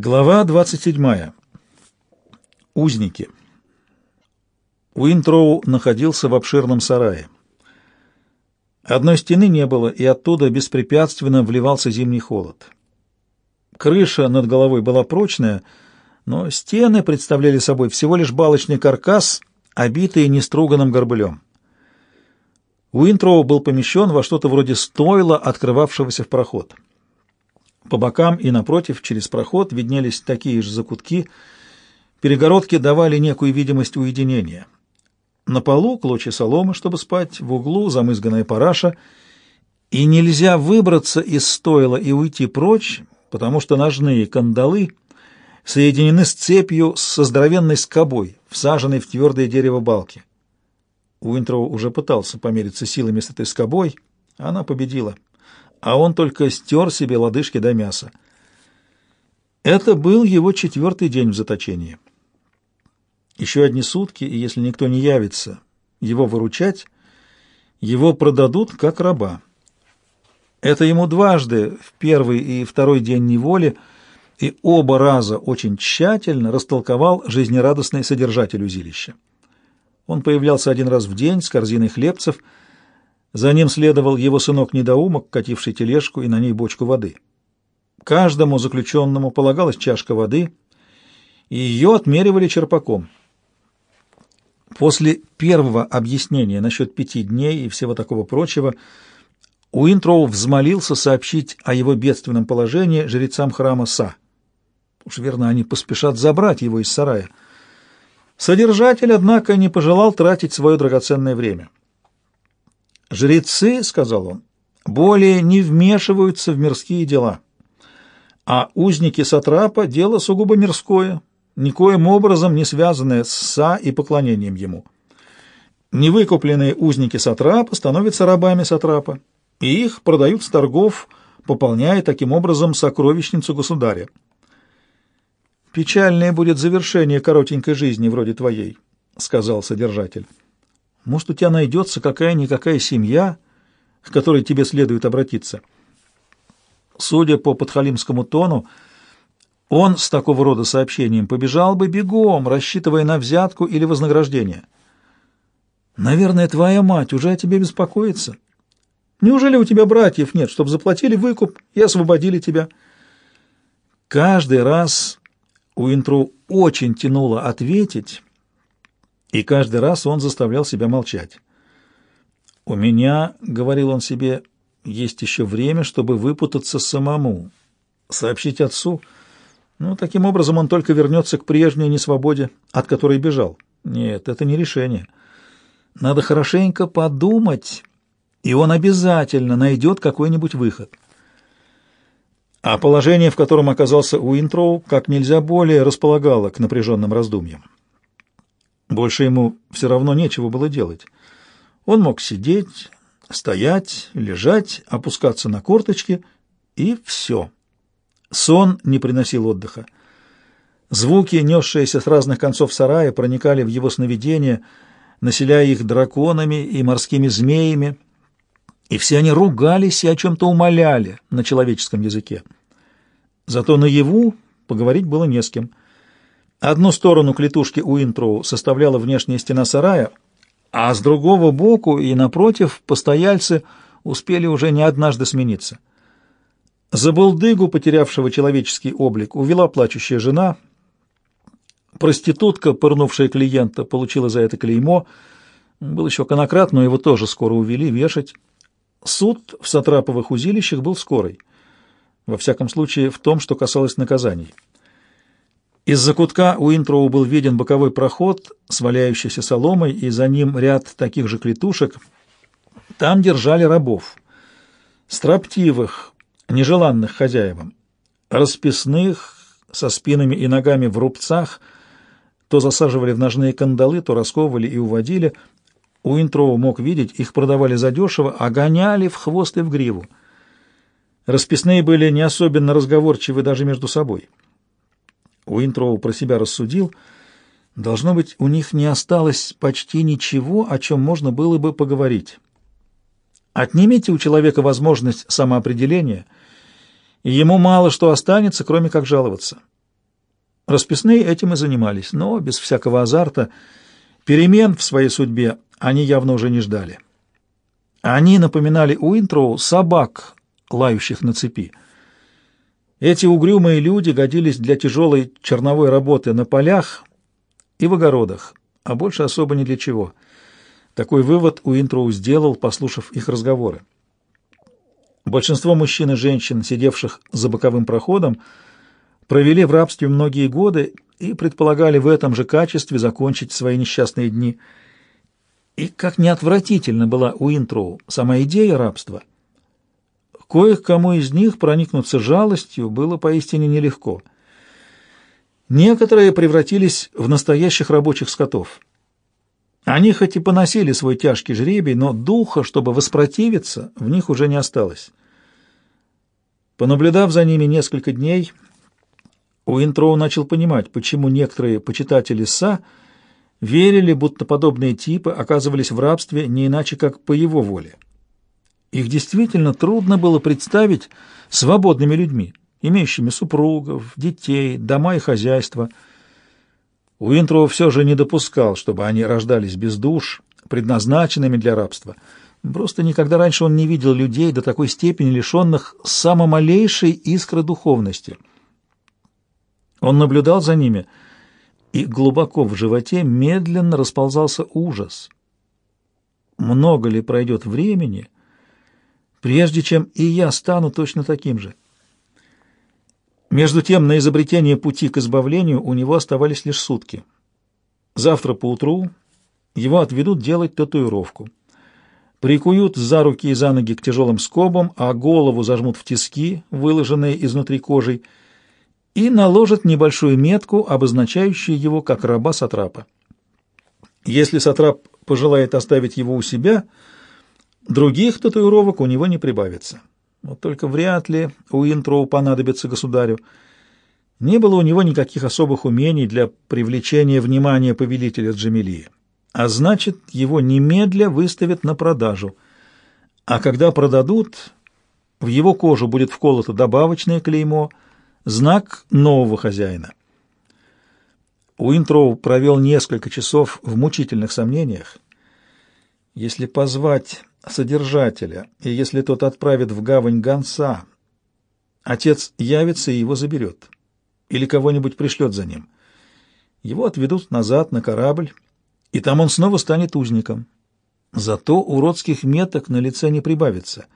Глава 27. Узники. Уинтроу находился в обширном сарае. Одной стены не было, и оттуда беспрепятственно вливался зимний холод. Крыша над головой была прочная, но стены представляли собой всего лишь балочный каркас, обитый неструганным горбылем. Уинтроу был помещен во что-то вроде стойла, открывавшегося в проход. По бокам и напротив, через проход, виднелись такие же закутки. Перегородки давали некую видимость уединения. На полу клочья соломы, чтобы спать, в углу замызганная параша, и нельзя выбраться из стойла и уйти прочь, потому что ножные кандалы соединены с цепью со здоровенной скобой, всаженной в твердое дерево балки. Уинтроу уже пытался помериться силами с этой скобой, она победила а он только стер себе лодыжки до мяса. Это был его четвертый день в заточении. Еще одни сутки, и если никто не явится его выручать, его продадут как раба. Это ему дважды, в первый и второй день неволи, и оба раза очень тщательно растолковал жизнерадостный содержатель узилища. Он появлялся один раз в день с корзиной хлебцев – за ним следовал его сынок-недоумок, кативший тележку и на ней бочку воды. Каждому заключенному полагалась чашка воды, и ее отмеривали черпаком. После первого объяснения насчет пяти дней и всего такого прочего Уинтроу взмолился сообщить о его бедственном положении жрецам храма Са. Уж верно, они поспешат забрать его из сарая. Содержатель, однако, не пожелал тратить свое драгоценное время. «Жрецы, — сказал он, — более не вмешиваются в мирские дела, а узники Сатрапа — дело сугубо мирское, никоим образом не связанное с Са и поклонением ему. Невыкупленные узники Сатрапа становятся рабами Сатрапа, и их продают с торгов, пополняя таким образом сокровищницу государя. «Печальное будет завершение коротенькой жизни вроде твоей», — сказал содержатель. Может, у тебя найдется какая-никакая семья, к которой тебе следует обратиться. Судя по подхалимскому тону, он с такого рода сообщением побежал бы бегом, рассчитывая на взятку или вознаграждение. Наверное, твоя мать уже о тебе беспокоится. Неужели у тебя братьев нет, чтобы заплатили выкуп и освободили тебя? Каждый раз Уинтру очень тянуло ответить, и каждый раз он заставлял себя молчать. «У меня, — говорил он себе, — есть еще время, чтобы выпутаться самому, сообщить отцу. Ну, таким образом он только вернется к прежней несвободе, от которой бежал. Нет, это не решение. Надо хорошенько подумать, и он обязательно найдет какой-нибудь выход». А положение, в котором оказался Уинтроу, как нельзя более располагало к напряженным раздумьям. Больше ему все равно нечего было делать. Он мог сидеть, стоять, лежать, опускаться на корточки, и все. Сон не приносил отдыха. Звуки, несшиеся с разных концов сарая, проникали в его сновидения, населяя их драконами и морскими змеями, и все они ругались и о чем-то умоляли на человеческом языке. Зато наяву поговорить было не с кем — Одну сторону клетушки Уинтроу составляла внешняя стена сарая, а с другого боку и напротив постояльцы успели уже не однажды смениться. За булдыгу, потерявшего человеческий облик, увела плачущая жена. Проститутка, пырнувшая клиента, получила за это клеймо. Был еще конократ, но его тоже скоро увели вешать. Суд в Сатраповых узилищах был скорый. Во всяком случае, в том, что касалось наказаний. Из-за кутка у Интроу был виден боковой проход с валяющейся соломой, и за ним ряд таких же клетушек. Там держали рабов, строптивых, нежеланных хозяевам, расписных, со спинами и ногами в рубцах, то засаживали в ножные кандалы, то расковывали и уводили. У Интроу мог видеть, их продавали задешево, а гоняли в хвост и в гриву. Расписные были не особенно разговорчивы даже между собой. Уинтроу про себя рассудил, должно быть, у них не осталось почти ничего, о чем можно было бы поговорить. Отнимите у человека возможность самоопределения, и ему мало что останется, кроме как жаловаться. Расписные этим и занимались, но без всякого азарта. Перемен в своей судьбе они явно уже не ждали. Они напоминали Уинтроу собак, лающих на цепи. Эти угрюмые люди годились для тяжелой черновой работы на полях и в огородах, а больше особо ни для чего. Такой вывод Уинтроу сделал, послушав их разговоры. Большинство мужчин и женщин, сидевших за боковым проходом, провели в рабстве многие годы и предполагали в этом же качестве закончить свои несчастные дни. И как неотвратительно была Уинтроу сама идея рабства — Кое-кому из них проникнуться жалостью было поистине нелегко. Некоторые превратились в настоящих рабочих скотов. Они хоть и поносили свой тяжкий жребий, но духа, чтобы воспротивиться, в них уже не осталось. Понаблюдав за ними несколько дней, Уинтроу начал понимать, почему некоторые почитатели Са верили, будто подобные типы оказывались в рабстве не иначе, как по его воле. Их действительно трудно было представить свободными людьми, имеющими супругов, детей, дома и хозяйство. Уинтроу все же не допускал, чтобы они рождались без душ, предназначенными для рабства. Просто никогда раньше он не видел людей до такой степени лишенных самомалейшей искры духовности. Он наблюдал за ними, и глубоко в животе медленно расползался ужас. Много ли пройдет времени, прежде чем и я стану точно таким же. Между тем, на изобретение пути к избавлению у него оставались лишь сутки. Завтра поутру его отведут делать татуировку. Прикуют за руки и за ноги к тяжелым скобам, а голову зажмут в тиски, выложенные изнутри кожей, и наложат небольшую метку, обозначающую его как раба-сатрапа. Если сатрап пожелает оставить его у себя – Других татуировок у него не прибавится. Вот только вряд ли у Интроу понадобится государю. Не было у него никаких особых умений для привлечения внимания повелителя Джамилии. А значит, его немедля выставят на продажу. А когда продадут, в его кожу будет вколото добавочное клеймо, знак нового хозяина. Уинтроу провел несколько часов в мучительных сомнениях. Если позвать содержателя, и если тот отправит в гавань гонца, отец явится и его заберет, или кого-нибудь пришлет за ним. Его отведут назад на корабль, и там он снова станет узником. Зато уродских меток на лице не прибавится.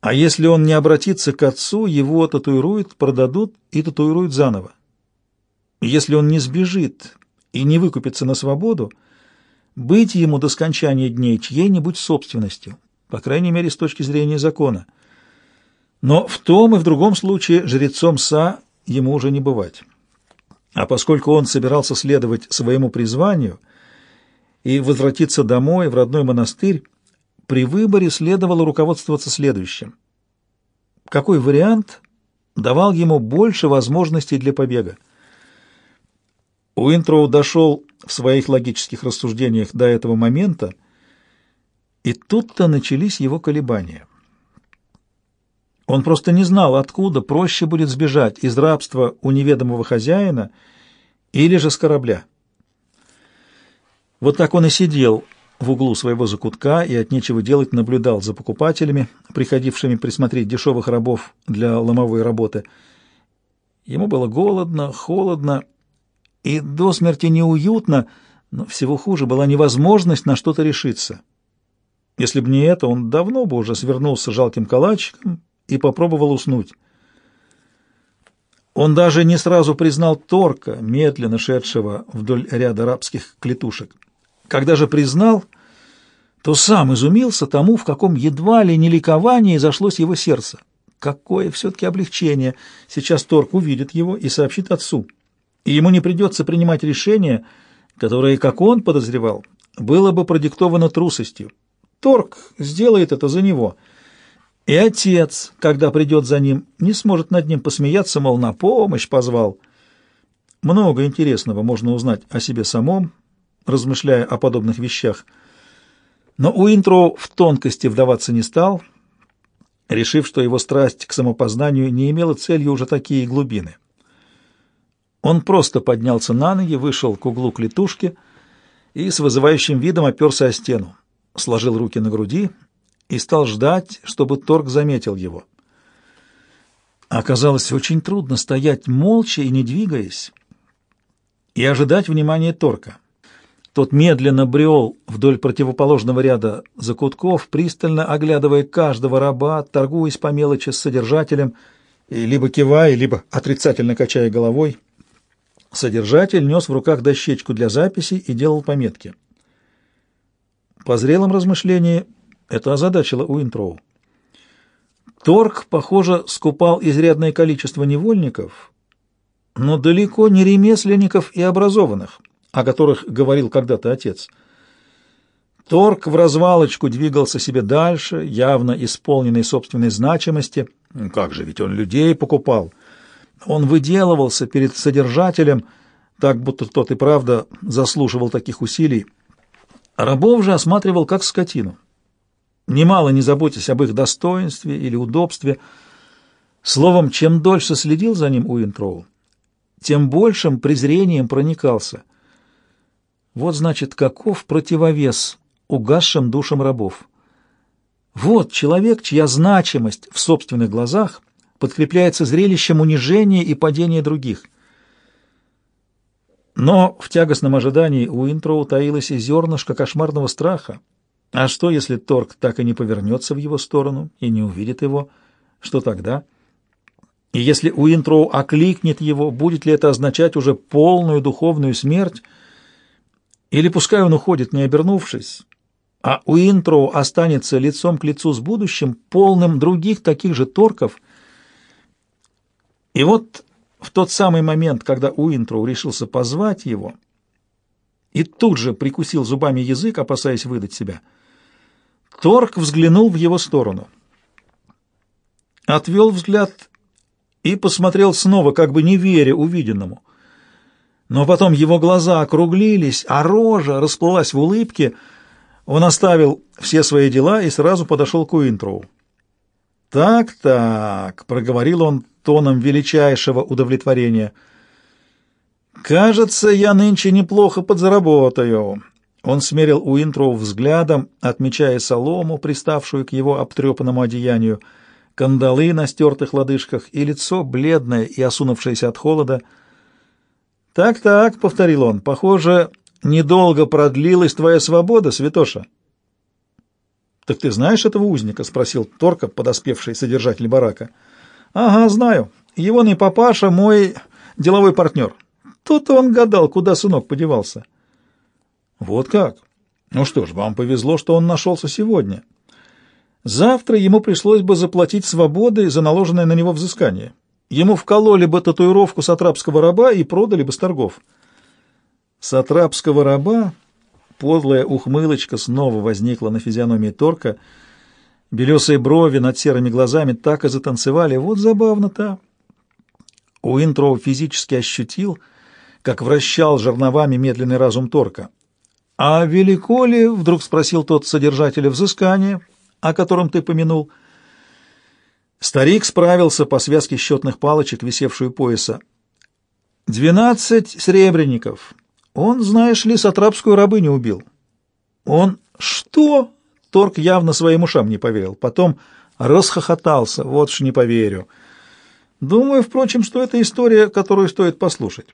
А если он не обратится к отцу, его татуируют, продадут и татуируют заново. Если он не сбежит и не выкупится на свободу, быть ему до скончания дней чьей-нибудь собственностью, по крайней мере, с точки зрения закона. Но в том и в другом случае жрецом Са ему уже не бывать. А поскольку он собирался следовать своему призванию и возвратиться домой, в родной монастырь, при выборе следовало руководствоваться следующим. Какой вариант давал ему больше возможностей для побега? Уинтроу дошел в своих логических рассуждениях до этого момента, и тут-то начались его колебания. Он просто не знал, откуда проще будет сбежать из рабства у неведомого хозяина или же с корабля. Вот так он и сидел в углу своего закутка и от нечего делать наблюдал за покупателями, приходившими присмотреть дешевых рабов для ломовой работы. Ему было голодно, холодно, и до смерти неуютно, но всего хуже была невозможность на что-то решиться. Если бы не это, он давно бы уже свернулся жалким калачиком и попробовал уснуть. Он даже не сразу признал Торка, медленно шедшего вдоль ряда арабских клетушек. Когда же признал, то сам изумился тому, в каком едва ли не ликовании зашлось его сердце. Какое все-таки облегчение! Сейчас Торк увидит его и сообщит отцу и ему не придется принимать решение, которое, как он подозревал, было бы продиктовано трусостью. Торг сделает это за него. И отец, когда придет за ним, не сможет над ним посмеяться, мол, на помощь позвал. Много интересного можно узнать о себе самом, размышляя о подобных вещах. Но Уинтроу в тонкости вдаваться не стал, решив, что его страсть к самопознанию не имела целью уже такие глубины. Он просто поднялся на ноги, вышел к углу клетушки и с вызывающим видом оперся о стену, сложил руки на груди и стал ждать, чтобы Торг заметил его. Оказалось очень трудно стоять молча и не двигаясь, и ожидать внимания Торка. Тот медленно брел вдоль противоположного ряда закутков, пристально оглядывая каждого раба, торгуясь по мелочи с содержателем, и либо кивая, либо отрицательно качая головой. Содержатель нес в руках дощечку для записи и делал пометки. По зрелом размышлении это озадачило Уинтроу. Торг, похоже, скупал изрядное количество невольников, но далеко не ремесленников и образованных, о которых говорил когда-то отец. Торг в развалочку двигался себе дальше, явно исполненный собственной значимости. Как же, ведь он людей покупал. Он выделывался перед содержателем, так будто тот и правда заслуживал таких усилий. Рабов же осматривал как скотину немало не заботясь об их достоинстве или удобстве. Словом, чем дольше следил за ним Уинтроу, тем большим презрением проникался. Вот, значит, каков противовес угасшим душам рабов. Вот человек, чья значимость в собственных глазах подкрепляется зрелищем унижения и падения других. Но в тягостном ожидании у Интроу таилось и зернышко кошмарного страха. А что, если Торг так и не повернется в его сторону и не увидит его? Что тогда? И если Уинтроу окликнет его, будет ли это означать уже полную духовную смерть? Или пускай он уходит, не обернувшись, а Уинтроу останется лицом к лицу с будущим, полным других таких же торков? И вот в тот самый момент, когда Уинтроу решился позвать его, и тут же прикусил зубами язык, опасаясь выдать себя — Торг взглянул в его сторону. Отвел взгляд и посмотрел снова, как бы не веря увиденному. Но потом его глаза округлились, а рожа расплылась в улыбке. Он оставил все свои дела и сразу подошел к Уинтроу. «Так-так», — проговорил он тоном величайшего удовлетворения, — «кажется, я нынче неплохо подзаработаю. Он смерил Уинтроу взглядом, отмечая солому, приставшую к его обтрепанному одеянию, кандалы на стертых лодыжках и лицо, бледное и осунувшееся от холода. «Так-так», — повторил он, — «похоже, недолго продлилась твоя свобода, святоша». «Так ты знаешь этого узника?» — спросил Торка, подоспевший содержатель барака. «Ага, знаю. Его не папаша, мой деловой партнер. Тут он гадал, куда сынок подевался». Вот как? Ну что ж, вам повезло, что он нашелся сегодня. Завтра ему пришлось бы заплатить свободой за наложенное на него взыскание. Ему вкололи бы татуировку сатрапского раба и продали бы с торгов. Сатрапского раба подлая ухмылочка снова возникла на физиономии Торка. Белесые брови над серыми глазами так и затанцевали. Вот забавно-то. Уинтроу физически ощутил, как вращал жерновами медленный разум Торка. «А велико ли, — вдруг спросил тот содержателя взыскания, о котором ты помянул?» Старик справился по связке счетных палочек, висевшую пояса. «Двенадцать сребреников. Он, знаешь ли, сатрапскую рабыню убил». «Он... что?» Торг явно своим ушам не поверил. Потом расхохотался. «Вот ж не поверю». Думаю, впрочем, что это история, которую стоит послушать.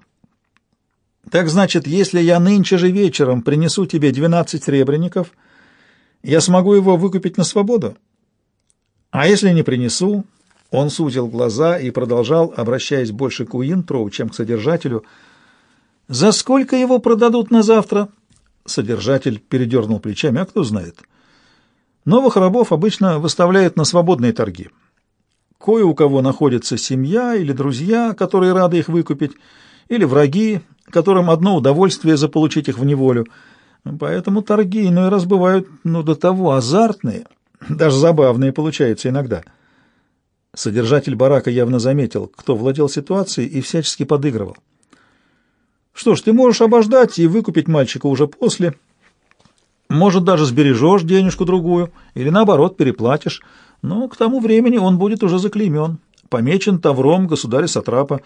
Так значит, если я нынче же вечером принесу тебе двенадцать сребреников, я смогу его выкупить на свободу? А если не принесу? Он сузил глаза и продолжал, обращаясь больше к Уинтроу, чем к содержателю. «За сколько его продадут на завтра?» Содержатель передернул плечами, а кто знает. Новых рабов обычно выставляют на свободные торги. Кое у кого находится семья или друзья, которые рады их выкупить, или враги, которым одно удовольствие заполучить их в неволю. Поэтому торги иной раз бывают, ну, до того азартные, даже забавные получаются иногда. Содержатель барака явно заметил, кто владел ситуацией и всячески подыгрывал. Что ж, ты можешь обождать и выкупить мальчика уже после. Может, даже сбережешь денежку-другую, или наоборот, переплатишь. Но к тому времени он будет уже заклеймен, помечен тавром государя Сатрапа.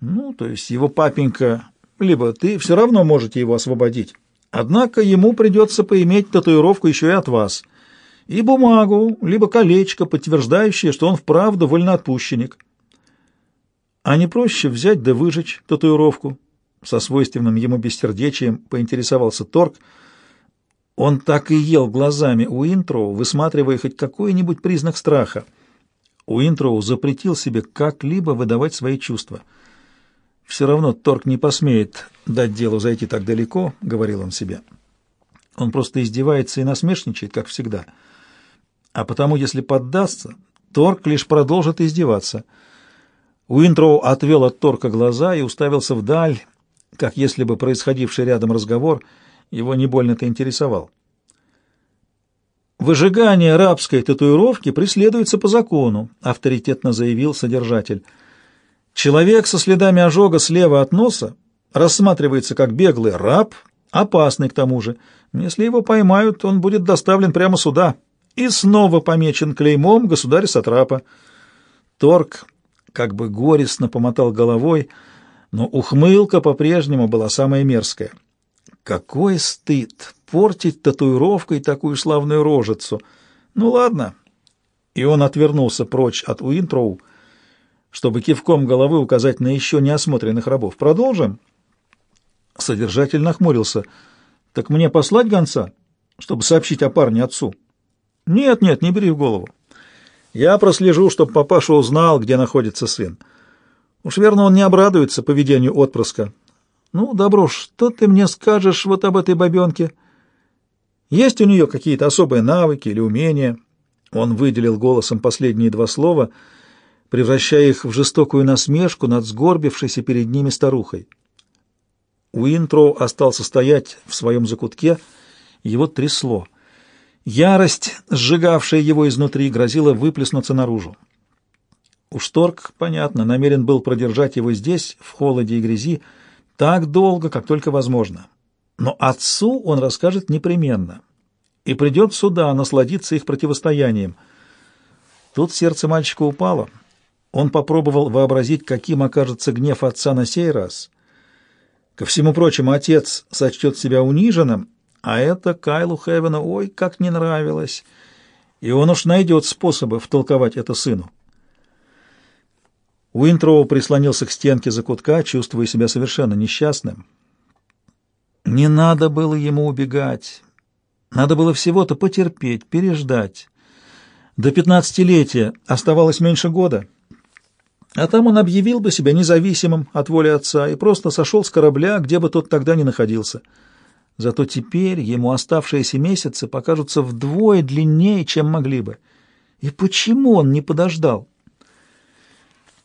Ну, то есть его папенька, либо ты все равно можете его освободить. Однако ему придется поиметь татуировку еще и от вас. И бумагу, либо колечко, подтверждающее, что он вправду вольноотпущенник. А не проще взять да выжечь татуировку? Со свойственным ему бессердечием поинтересовался Торг. Он так и ел глазами Уинтроу, высматривая хоть какой-нибудь признак страха. Уинтроу запретил себе как-либо выдавать свои чувства — все равно Торг не посмеет дать делу зайти так далеко, — говорил он себе. Он просто издевается и насмешничает, как всегда. А потому, если поддастся, Торг лишь продолжит издеваться. Уинтроу отвел от Торка глаза и уставился вдаль, как если бы происходивший рядом разговор его не больно-то интересовал. «Выжигание рабской татуировки преследуется по закону», — авторитетно заявил содержатель. Человек со следами ожога слева от носа рассматривается как беглый раб, опасный к тому же. Если его поймают, он будет доставлен прямо сюда и снова помечен клеймом государя-сатрапа. Торг как бы горестно помотал головой, но ухмылка по-прежнему была самая мерзкая. Какой стыд портить татуировкой такую славную рожицу! Ну ладно. И он отвернулся прочь от Уинтроу, чтобы кивком головы указать на еще неосмотренных рабов. Продолжим?» Содержатель нахмурился. «Так мне послать гонца, чтобы сообщить о парне отцу?» «Нет, нет, не бери в голову. Я прослежу, чтобы папаша узнал, где находится сын. Уж верно, он не обрадуется поведению отпрыска. Ну, добро, что ты мне скажешь вот об этой бабенке? Есть у нее какие-то особые навыки или умения?» Он выделил голосом последние два слова — превращая их в жестокую насмешку над сгорбившейся перед ними старухой. Уинтроу остался стоять в своем закутке, его трясло. Ярость, сжигавшая его изнутри, грозила выплеснуться наружу. Уж Торг, понятно, намерен был продержать его здесь, в холоде и грязи, так долго, как только возможно. Но отцу он расскажет непременно и придет сюда насладиться их противостоянием. Тут сердце мальчика упало — он попробовал вообразить, каким окажется гнев отца на сей раз. Ко всему прочему, отец сочтет себя униженным, а это Кайлу Хевена ой, как не нравилось, и он уж найдет способы втолковать это сыну. Уинтроу прислонился к стенке закутка, чувствуя себя совершенно несчастным. Не надо было ему убегать. Надо было всего-то потерпеть, переждать. До пятнадцатилетия оставалось меньше года — а там он объявил бы себя независимым от воли отца и просто сошел с корабля, где бы тот тогда ни находился. Зато теперь ему оставшиеся месяцы покажутся вдвое длиннее, чем могли бы. И почему он не подождал?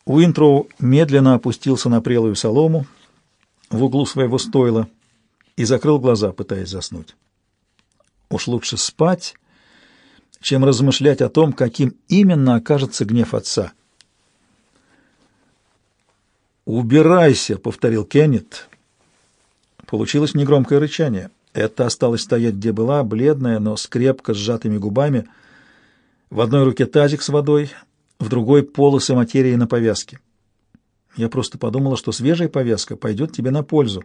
Уинтроу медленно опустился на прелую солому в углу своего стойла и закрыл глаза, пытаясь заснуть. Уж лучше спать, чем размышлять о том, каким именно окажется гнев отца. «Убирайся!» — повторил Кеннет. Получилось негромкое рычание. Это осталось стоять, где была, бледная, но с крепко сжатыми губами. В одной руке тазик с водой, в другой — полосы материи на повязке. Я просто подумала, что свежая повязка пойдет тебе на пользу.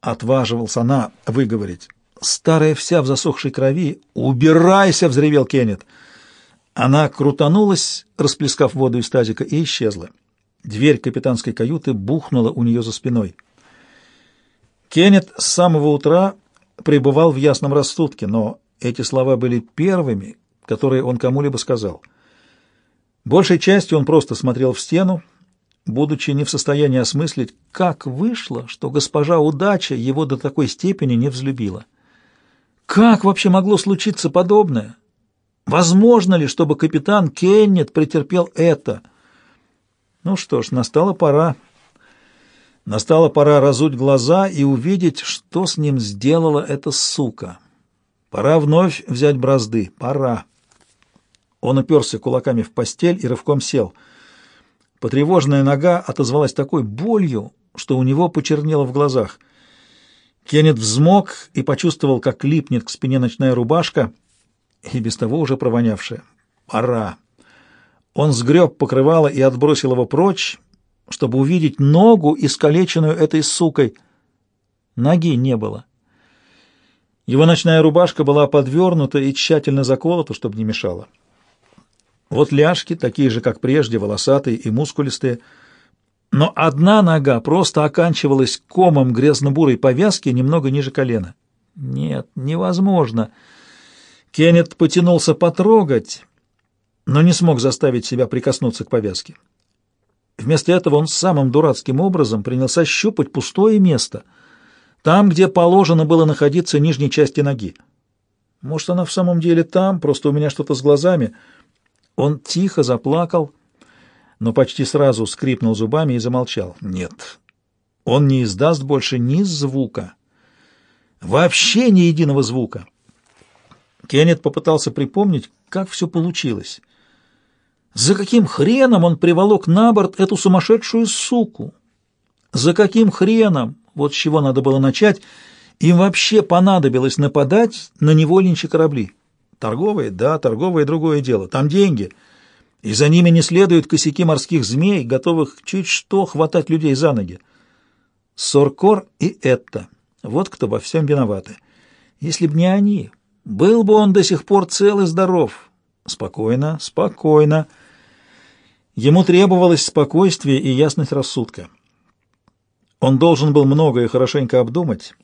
Отваживался она выговорить. Старая вся в засохшей крови. «Убирайся!» — взревел Кеннет. Она крутанулась, расплескав воду из тазика, и исчезла. Дверь капитанской каюты бухнула у нее за спиной. Кеннет с самого утра пребывал в ясном рассудке, но эти слова были первыми, которые он кому-либо сказал. Большей частью он просто смотрел в стену, будучи не в состоянии осмыслить, как вышло, что госпожа удача его до такой степени не взлюбила. Как вообще могло случиться подобное? Возможно ли, чтобы капитан Кеннет претерпел это — ну что ж, настала пора. Настала пора разуть глаза и увидеть, что с ним сделала эта сука. Пора вновь взять бразды. Пора. Он уперся кулаками в постель и рывком сел. Потревоженная нога отозвалась такой болью, что у него почернело в глазах. Кеннет взмок и почувствовал, как липнет к спине ночная рубашка, и без того уже провонявшая. Пора. Он сгреб покрывало и отбросил его прочь, чтобы увидеть ногу, искалеченную этой сукой. Ноги не было. Его ночная рубашка была подвернута и тщательно заколота, чтобы не мешала. Вот ляжки, такие же, как прежде, волосатые и мускулистые, но одна нога просто оканчивалась комом грязно-бурой повязки немного ниже колена. Нет, невозможно. Кеннет потянулся потрогать, но не смог заставить себя прикоснуться к повязке. Вместо этого он самым дурацким образом принялся щупать пустое место, там, где положено было находиться нижней части ноги. Может, она в самом деле там, просто у меня что-то с глазами. Он тихо заплакал, но почти сразу скрипнул зубами и замолчал. Нет, он не издаст больше ни звука. Вообще ни единого звука. Кеннет попытался припомнить, как все получилось. За каким хреном он приволок на борт эту сумасшедшую суку? За каким хреном, вот с чего надо было начать, им вообще понадобилось нападать на невольничьи корабли? Торговые? Да, торговые — другое дело. Там деньги. И за ними не следуют косяки морских змей, готовых чуть что хватать людей за ноги. Соркор и это. Вот кто во всем виноваты. Если б не они, был бы он до сих пор цел и здоров. Спокойно, спокойно. Ему требовалось спокойствие и ясность рассудка. Он должен был многое хорошенько обдумать.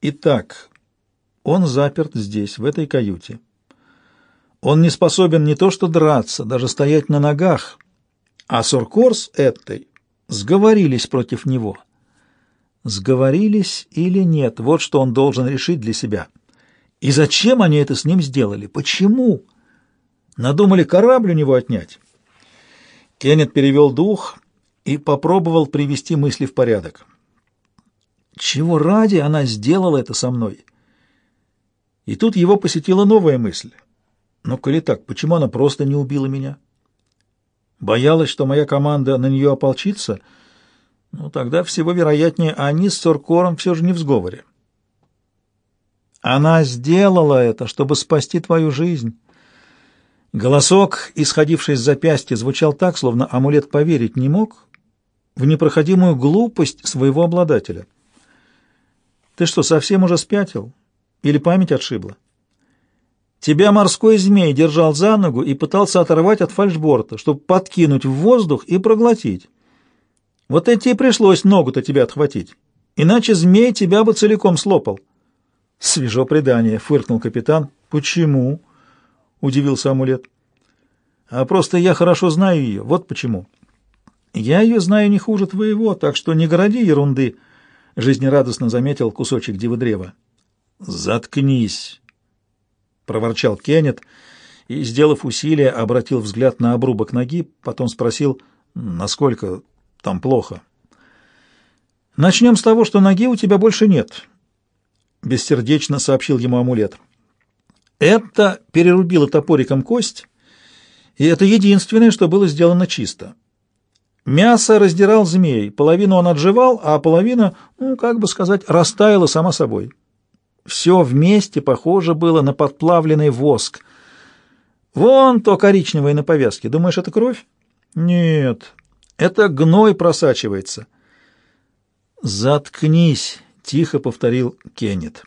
Итак, он заперт здесь, в этой каюте. Он не способен не то что драться, даже стоять на ногах, а Суркор с этой сговорились против него. Сговорились или нет, вот что он должен решить для себя. И зачем они это с ним сделали? Почему? Надумали корабль у него отнять? Кеннет перевел дух и попробовал привести мысли в порядок. Чего ради она сделала это со мной? И тут его посетила новая мысль. Но коли так, почему она просто не убила меня? Боялась, что моя команда на нее ополчится? Ну, тогда всего вероятнее, они с Соркором все же не в сговоре. Она сделала это, чтобы спасти твою жизнь. Голосок, исходивший с запястья, звучал так, словно амулет поверить не мог в непроходимую глупость своего обладателя. Ты что, совсем уже спятил? Или память отшибла? Тебя морской змей держал за ногу и пытался оторвать от фальшборта, чтобы подкинуть в воздух и проглотить. Вот это и пришлось ногу-то тебя отхватить. Иначе змей тебя бы целиком слопал. Свежо предание, фыркнул капитан. Почему? — удивился амулет. «А просто я хорошо знаю ее, вот почему». «Я ее знаю не хуже твоего, так что не городи ерунды», — жизнерадостно заметил кусочек дивы «Заткнись», — проворчал Кеннет и, сделав усилие, обратил взгляд на обрубок ноги, потом спросил, насколько там плохо. «Начнем с того, что ноги у тебя больше нет», — бессердечно сообщил ему амулет. Это перерубило топориком кость, и это единственное, что было сделано чисто. Мясо раздирал змей, половину он отживал, а половина, ну, как бы сказать, растаяла сама собой. Все вместе похоже было на подплавленный воск. Вон то коричневое на повязке. Думаешь, это кровь? Нет, это гной просачивается. «Заткнись», — тихо повторил Кеннет.